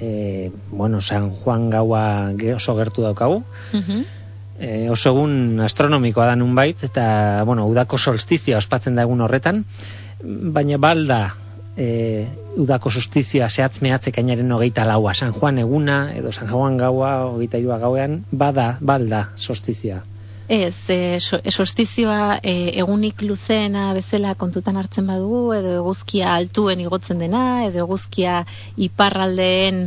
e, bueno, San Juan gaua oso gertu daukagu. Mm -hmm. E, oso egun astronomikoa da nunbait, eta, bueno, udako solstizioa ospatzen da egun horretan, baina balda e, udako solstizioa zehatz mehatzek ainaren hogeita laua, San Juan eguna, edo San Juan gaua, hogeita irua gauean, bada, balda solstizioa. Ez, e, so, e, sostizioa e, egunik luzeena bezala kontutan hartzen badugu, edo eguzkia altuen igotzen dena, edo eguzkia iparraldeen